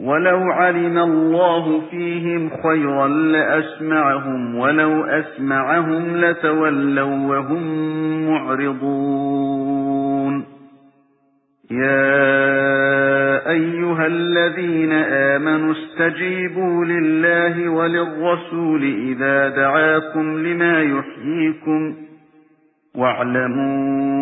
وَلَوْ عَلِمَ اللَّهُ فِيهِمْ خَيْرًا لَّأَسْمَعَهُمْ وَلَوْ أَسْمَعَهُمْ لَتَوَلَّوْا وَهُمْ مُعْرِضُونَ. يَا أَيُّهَا الَّذِينَ آمَنُوا اسْتَجِيبُوا لِلَّهِ وَلِلرَّسُولِ إِذَا دَعَاكُمْ لِمَا يُحْيِيكُمْ وَاعْلَمُوا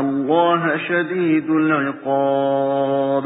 اللَّهَ شَدِيدُ الْعِقَابِ